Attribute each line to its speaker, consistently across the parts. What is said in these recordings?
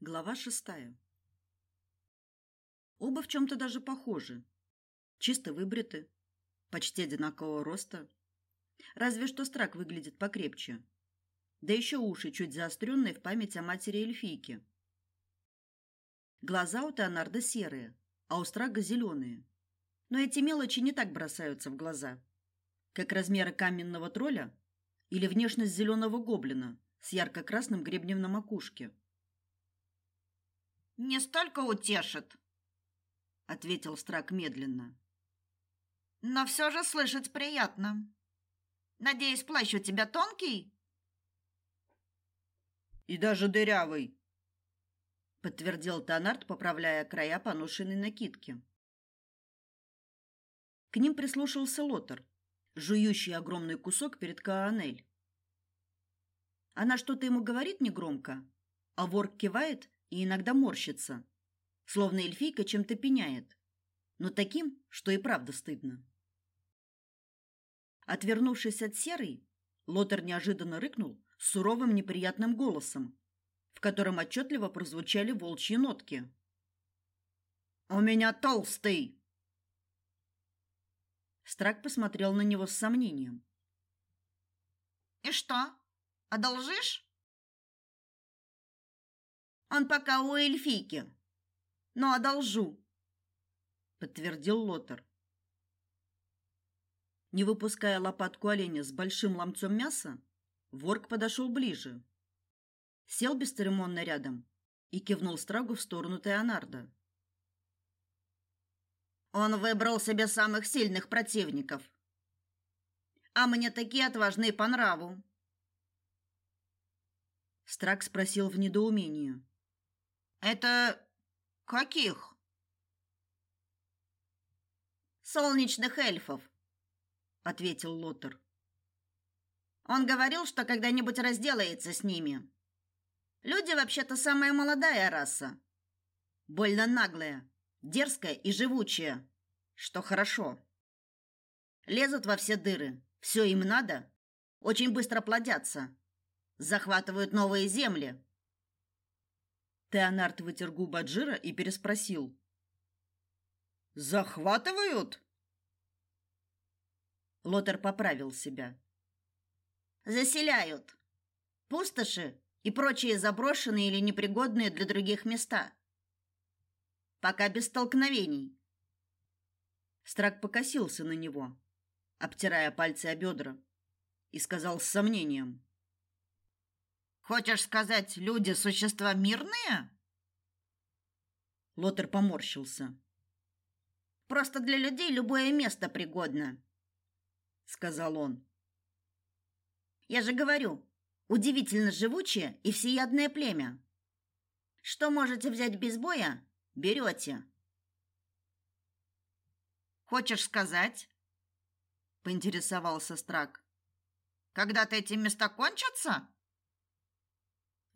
Speaker 1: Глава шестая. Оба в чем-то даже похожи. Чисто выбриты, почти одинакового роста. Разве что Страк выглядит покрепче. Да еще уши чуть заостренные в память о матери эльфийки. Глаза у Теонарда серые, а у Страга зеленые. Но эти мелочи не так бросаются в глаза, как размеры каменного тролля или внешность зеленого гоблина с ярко-красным гребнем на макушке –
Speaker 2: не столько утешит, ответил Страк медленно. Но все же слышать приятно. Надеюсь, плащ у тебя тонкий?
Speaker 1: И даже дырявый, подтвердил Танарт, поправляя края поношенной накидки. К ним прислушался Лотер, жующий огромный кусок перед Каанель. Она что-то ему говорит негромко, а вор кивает и иногда морщится, словно эльфийка чем-то пеняет, но таким, что и правда стыдно. Отвернувшись от серой, Лотер неожиданно рыкнул с суровым неприятным голосом, в котором отчетливо прозвучали волчьи нотки. «У меня толстый!» Страк посмотрел на него с сомнением.
Speaker 2: «И что, одолжишь?»
Speaker 1: Он пока у эльфийки. Но одолжу, подтвердил Лотер. Не выпуская лопатку оленя с большим ломтем мяса, ворк подошел ближе. Сел бесцеремонно рядом и кивнул Страгу в сторону Теонарда.
Speaker 2: Он выбрал себе самых сильных противников. А мне такие отважные по нраву.
Speaker 1: Страг спросил в недоумении.
Speaker 2: Это каких? Солнечных эльфов, ответил Лотер. Он говорил, что когда-нибудь разделается с ними. Люди вообще-то самая молодая раса. Больно наглая, дерзкая и живучая, что хорошо. Лезут во все дыры, все им надо, очень быстро плодятся, захватывают новые земли,
Speaker 1: Теонард вытер губы от жира и переспросил. «Захватывают?» Лотер поправил себя.
Speaker 2: «Заселяют. Пустоши и прочие заброшенные или непригодные для других места. Пока без столкновений».
Speaker 1: Страк покосился на него, обтирая пальцы о бедра, и сказал с сомнением.
Speaker 2: Хочешь сказать, люди существа мирные?
Speaker 1: Лотер поморщился.
Speaker 2: Просто для людей любое место пригодно, сказал он. Я же говорю, удивительно живучее и всеядное племя. Что можете взять без боя, берете. Хочешь сказать? поинтересовался Страк. Когда-то эти места кончатся?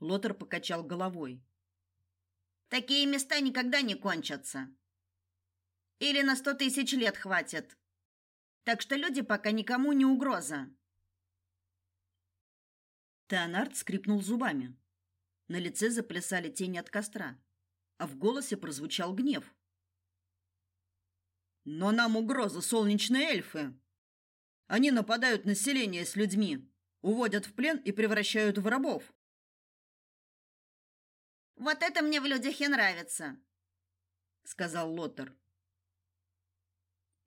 Speaker 1: Лотер покачал головой.
Speaker 2: Такие места никогда не кончатся. Или на сто тысяч лет хватит. Так что люди пока никому не угроза.
Speaker 1: Теонард скрипнул зубами. На лице заплясали тени от костра, а в голосе прозвучал гнев. Но нам угроза солнечные эльфы. Они нападают на селение с людьми, уводят в плен и превращают в рабов.
Speaker 2: Вот это мне в людях и нравится, сказал Лотер.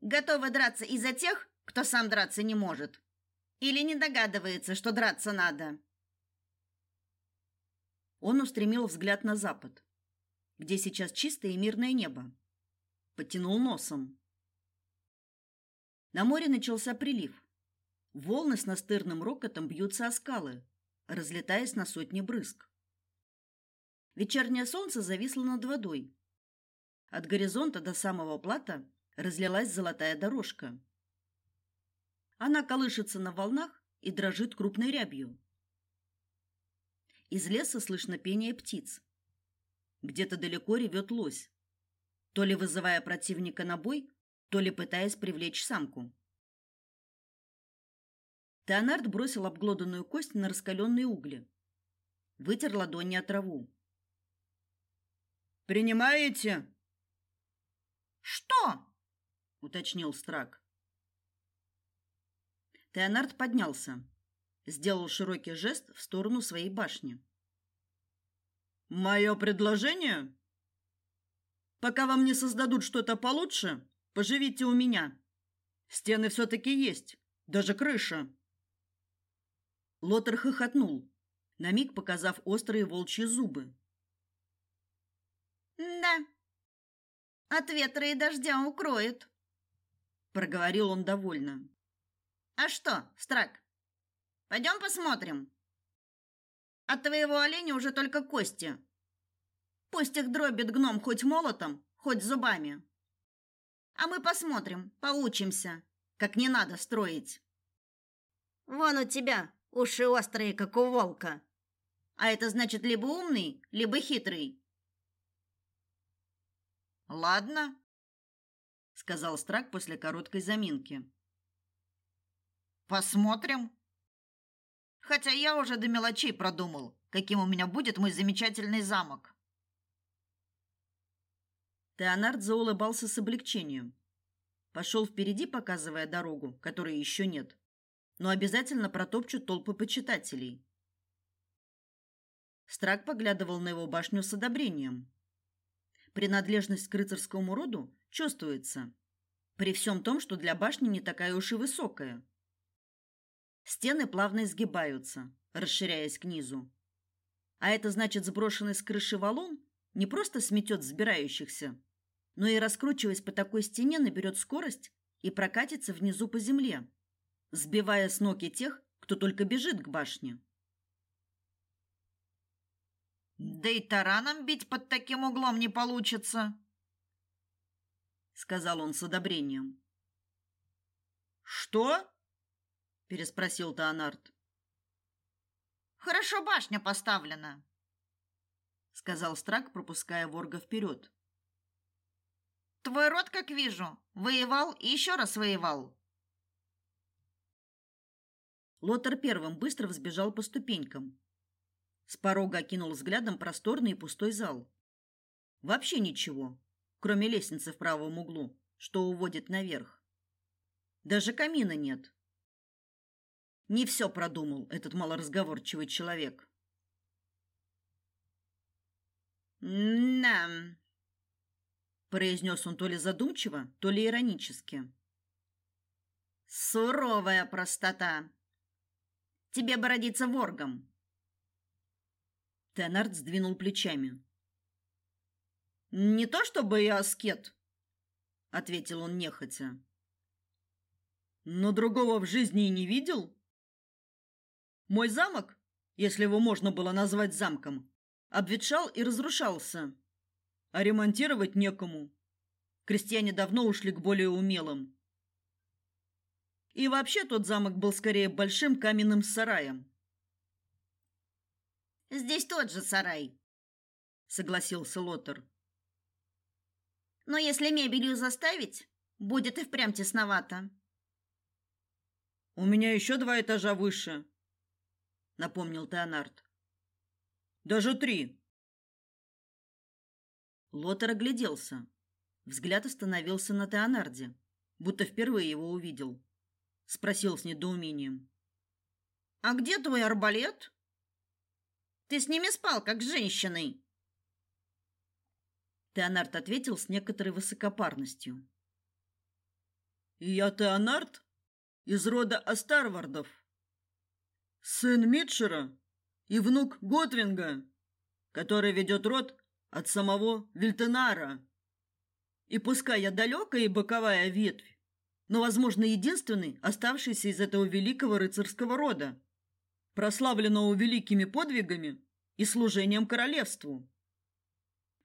Speaker 2: Готовы драться из-за тех, кто сам драться не может, или не догадывается, что драться надо.
Speaker 1: Он устремил взгляд на запад, где сейчас чистое и мирное небо. Потянул носом. На море начался прилив. Волны с настырным рокотом бьются о скалы, разлетаясь на сотни брызг. Вечернее солнце зависло над водой. От горизонта до самого плата разлилась золотая дорожка. Она колышется на волнах и дрожит крупной рябью. Из леса слышно пение птиц. Где-то далеко ревет лось, то ли вызывая противника на бой, то ли пытаясь привлечь самку. Теонард бросил обглоданную кость на раскаленные угли. Вытер ладони о траву. Принимаете?
Speaker 2: Что?
Speaker 1: уточнил Страк. Теонард поднялся, сделал широкий жест в сторону своей башни. Мое предложение? Пока вам не создадут что-то получше, поживите у меня. Стены все таки есть, даже крыша. Лотер хохотнул, на миг показав острые волчьи зубы.
Speaker 2: Да. От ветра и дождя укроет, проговорил он довольно. А что, Страк? Пойдем посмотрим. От твоего оленя уже только кости. Пусть их дробит гном хоть молотом, хоть зубами. А мы посмотрим, поучимся, как не надо строить. Вон у тебя уши острые, как у волка. А это значит либо умный, либо хитрый. Ладно, сказал Страк после короткой заминки. Посмотрим. Хотя я уже до мелочей продумал, каким у меня будет мой замечательный замок.
Speaker 1: Теонард заулыбался с облегчением. Пошел впереди, показывая дорогу, которой еще нет. Но обязательно протопчут толпы почитателей. Страк поглядывал на его башню с одобрением. Принадлежность к рыцарскому роду чувствуется, при всем том, что для башни не такая уж и высокая. Стены плавно изгибаются, расширяясь к низу. А это значит, сброшенный с крыши валун не просто сметет взбирающихся, но и раскручиваясь по такой стене, наберет скорость и прокатится внизу по земле, сбивая с ног и тех, кто только бежит к башне.
Speaker 2: Да и тараном бить под таким углом не получится, сказал он с одобрением.
Speaker 1: Что? переспросил Таанарт.
Speaker 2: Хорошо башня поставлена, сказал Страк, пропуская ворга вперед. Твой род, как вижу, воевал и еще раз воевал.
Speaker 1: Лотер первым быстро взбежал по ступенькам. С порога окинул взглядом просторный и пустой зал. Вообще ничего, кроме лестницы в правом углу, что уводит наверх. Даже камина нет. Не все продумал этот малоразговорчивый человек.
Speaker 2: «Нам»,
Speaker 1: произнес он то ли задумчиво, то ли иронически.
Speaker 2: Суровая простота. Тебе бы родиться воргом.
Speaker 1: Тенард сдвинул плечами.
Speaker 2: Не то чтобы я аскет,
Speaker 1: ответил он нехотя. Но другого в жизни и не видел. Мой замок, если его можно было назвать замком, обветшал и разрушался а ремонтировать некому. Крестьяне давно ушли к более умелым. И вообще тот замок был скорее большим каменным сараем.
Speaker 2: Здесь тот же сарай, согласился Лотер. Но если мебелью заставить, будет и впрямь тесновато.
Speaker 1: У меня еще два этажа выше, напомнил Теонард. Даже три. Лотер огляделся. Взгляд остановился на Теонарде, будто впервые его увидел. Спросил с недоумением.
Speaker 2: «А где твой арбалет? Ты с ними спал, как с женщиной?»
Speaker 1: Теонард ответил с некоторой высокопарностью. «Я Теонард из рода Астарвардов, сын Митшера и внук Готвинга, который ведет род от самого Вильтенара. И пускай я далекая и боковая ветвь, но, возможно, единственный, оставшийся из этого великого рыцарского рода, прославленного великими подвигами и служением королевству.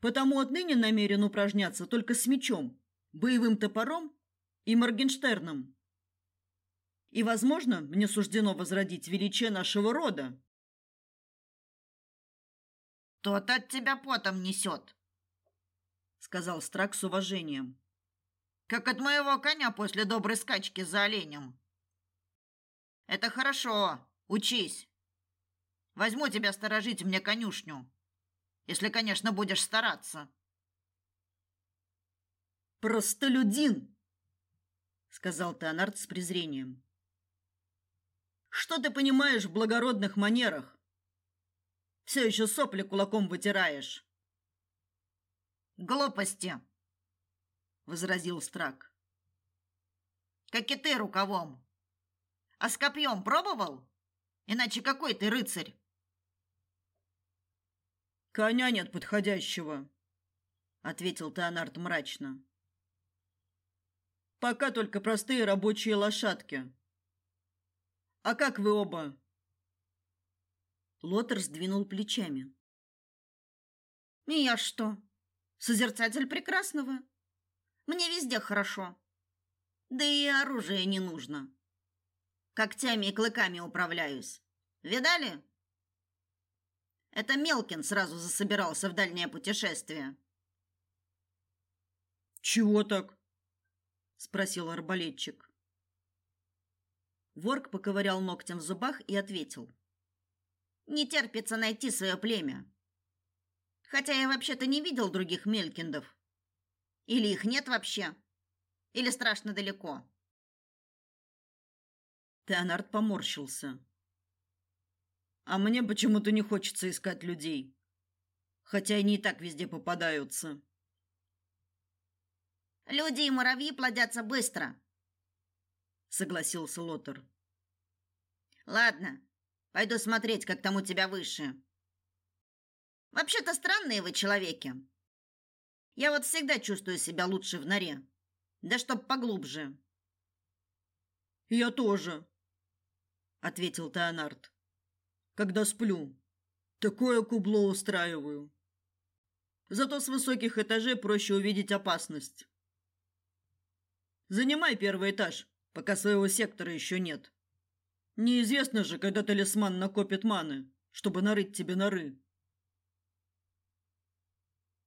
Speaker 1: Потому отныне намерен упражняться только с мечом, боевым топором и Моргенштерном. И, возможно, мне суждено возродить величие нашего рода.
Speaker 2: Тот от тебя потом несет, сказал Страк с уважением. Как от моего коня после доброй скачки за оленем. Это хорошо. Учись. Возьму тебя сторожить мне конюшню. Если, конечно, будешь стараться.
Speaker 1: Простолюдин, сказал Теонард с презрением. Что ты понимаешь в благородных манерах? Все еще сопли кулаком вытираешь.
Speaker 2: Глупости, возразил Страк. Как и ты рукавом. А с копьем пробовал? Иначе какой ты рыцарь?
Speaker 1: Коня нет подходящего, ответил Теонард мрачно. Пока только простые рабочие лошадки. А как вы оба? Лотер сдвинул плечами.
Speaker 2: И я что? Созерцатель прекрасного. Мне везде хорошо. Да и оружие не нужно. Когтями и клыками управляюсь. Видали? Это Мелкин сразу засобирался в дальнее путешествие.
Speaker 1: Чего так? спросил арбалетчик. Ворк поковырял ногтем в зубах и ответил:
Speaker 2: "Не терпится найти свое племя. Хотя я вообще-то не видел других Мелькиндов. Или их нет вообще, или страшно далеко".
Speaker 1: Теонард поморщился. А мне почему-то не хочется искать людей, хотя они и так везде попадаются.
Speaker 2: Люди и муравьи плодятся быстро, согласился Лотер. Ладно, пойду смотреть, как там у тебя выше. Вообще-то странные вы человеки. Я вот всегда чувствую себя лучше в норе. Да чтоб поглубже.
Speaker 1: Я тоже, ответил Теонард. Когда сплю, такое кубло устраиваю. Зато с высоких этажей проще увидеть опасность. Занимай первый этаж, пока своего сектора еще нет. Неизвестно же, когда талисман накопит маны, чтобы нарыть тебе норы.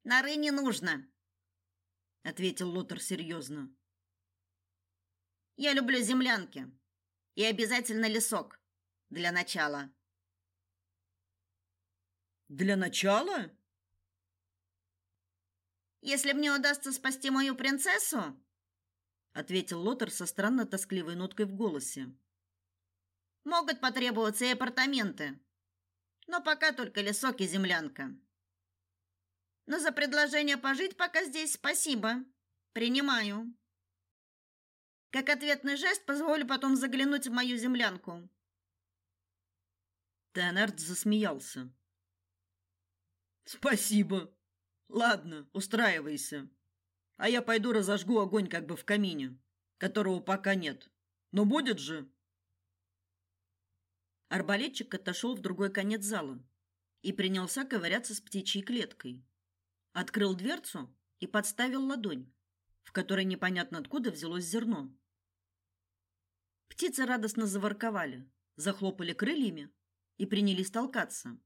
Speaker 2: Норы не нужно, ответил Лотер серьезно. Я люблю землянки и обязательно лесок для начала.
Speaker 1: Для начала?
Speaker 2: Если мне удастся спасти мою принцессу, ответил Лотер со странно тоскливой ноткой в голосе. Могут потребоваться и апартаменты. Но пока только лесок и землянка. Но за предложение пожить пока здесь спасибо. Принимаю. Как ответный жест позволю потом заглянуть в мою землянку.
Speaker 1: Теонард засмеялся. Спасибо. Ладно, устраивайся. А я пойду разожгу огонь как бы в камине, которого пока нет. Но будет же. Арбалетчик отошел в другой конец зала и принялся ковыряться с птичьей клеткой. Открыл дверцу и подставил ладонь, в которой непонятно откуда взялось зерно. Птицы радостно заворковали, захлопали крыльями и принялись толкаться.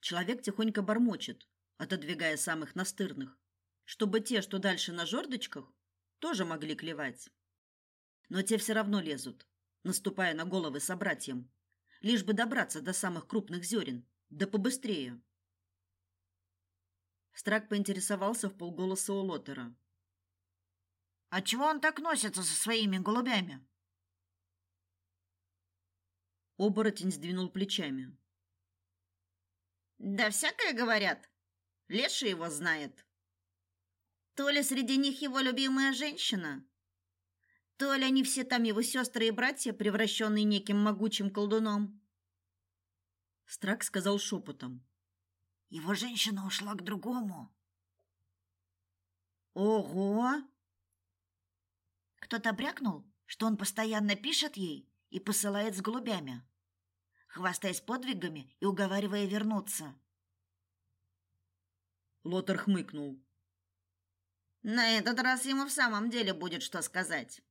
Speaker 1: Человек тихонько бормочет, отодвигая самых настырных, чтобы те, что дальше на жердочках, тоже могли клевать. Но те все равно лезут, наступая на головы собратьям, лишь бы добраться до самых крупных зерен, да побыстрее. Страк поинтересовался в полголоса у Лотера.
Speaker 2: «А чего он так носится со своими голубями?»
Speaker 1: Оборотень сдвинул плечами.
Speaker 2: Да всякое говорят. Леша его знает. То ли среди них его любимая женщина, то ли они все там его сестры и братья, превращенные неким могучим колдуном.
Speaker 1: Страк сказал шепотом.
Speaker 2: Его женщина ушла к другому.
Speaker 1: Ого!
Speaker 2: Кто-то брякнул, что он постоянно пишет ей и посылает с голубями хвастаясь подвигами и уговаривая вернуться.
Speaker 1: Лотер хмыкнул.
Speaker 2: На этот раз ему в самом деле будет что сказать.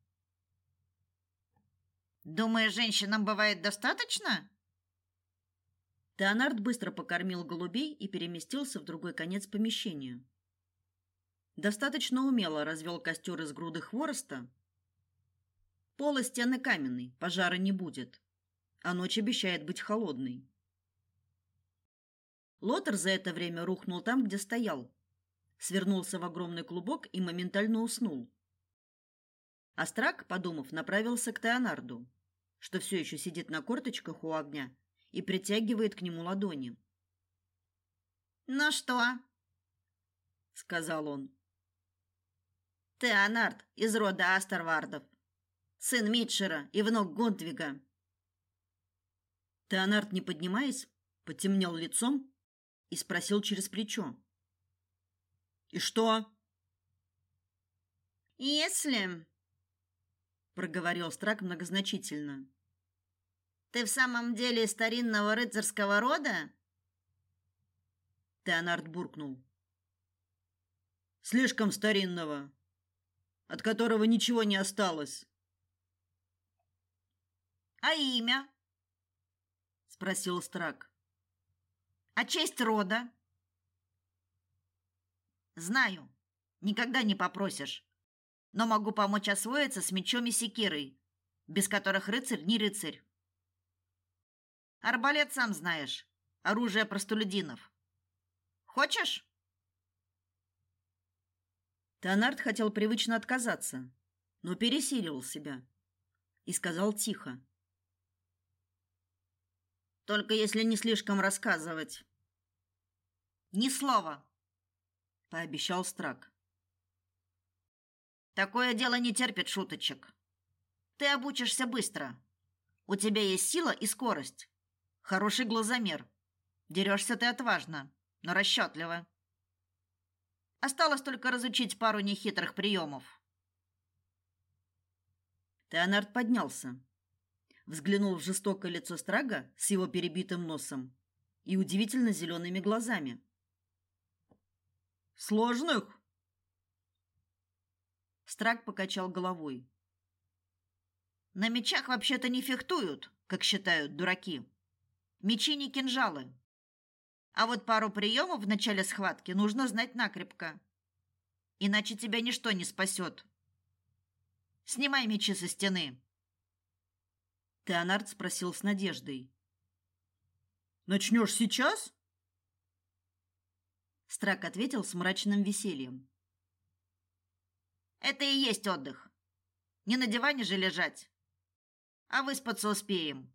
Speaker 2: Думаешь, женщинам бывает достаточно?
Speaker 1: Теонард быстро покормил голубей и переместился в другой конец помещения. Достаточно умело развел костер из груды хвороста. Пол и стены каменный, пожара не будет а ночь обещает быть холодной. Лотер за это время рухнул там, где стоял, свернулся в огромный клубок и моментально уснул. Астрак, подумав, направился к Теонарду, что все еще сидит на корточках у огня и притягивает к нему ладони.
Speaker 2: "Ну что?"
Speaker 1: сказал он.
Speaker 2: "Теонард из рода Астервардов, сын Митшера и внук Гунтвига".
Speaker 1: Теонард, не поднимаясь, потемнел лицом и спросил через плечо: "И что?"
Speaker 2: "Если
Speaker 1: проговорил Страк многозначительно.
Speaker 2: Ты в самом деле старинного рыцарского рода?
Speaker 1: Теонард буркнул. Слишком старинного, от которого ничего не осталось.
Speaker 2: А имя? спросил Страк. А честь рода? Знаю. Никогда не попросишь но могу помочь освоиться с мечом и секирой, без которых рыцарь не рыцарь. Арбалет сам знаешь, оружие простолюдинов. Хочешь?
Speaker 1: Танард хотел привычно отказаться, но пересилил себя и сказал тихо:
Speaker 2: "Только если не слишком рассказывать". "Ни слова", пообещал Страк. Такое дело не терпит шуточек. Ты обучишься быстро. У тебя есть сила и скорость. Хороший глазомер. Дерешься ты отважно, но расчетливо. Осталось только разучить пару нехитрых приемов.
Speaker 1: Теонард поднялся, взглянул в жестокое лицо Страга с его перебитым носом и удивительно зелеными глазами. Сложных Страк покачал головой.
Speaker 2: На мечах вообще-то не фехтуют, как считают дураки. Мечи не кинжалы. А вот пару приемов в начале схватки нужно знать накрепко. Иначе тебя ничто не спасет. Снимай мечи со стены.
Speaker 1: Теонард спросил с надеждой. Начнешь сейчас? Страк ответил с мрачным весельем.
Speaker 2: Это и есть отдых. Не на диване же лежать. А выспаться успеем.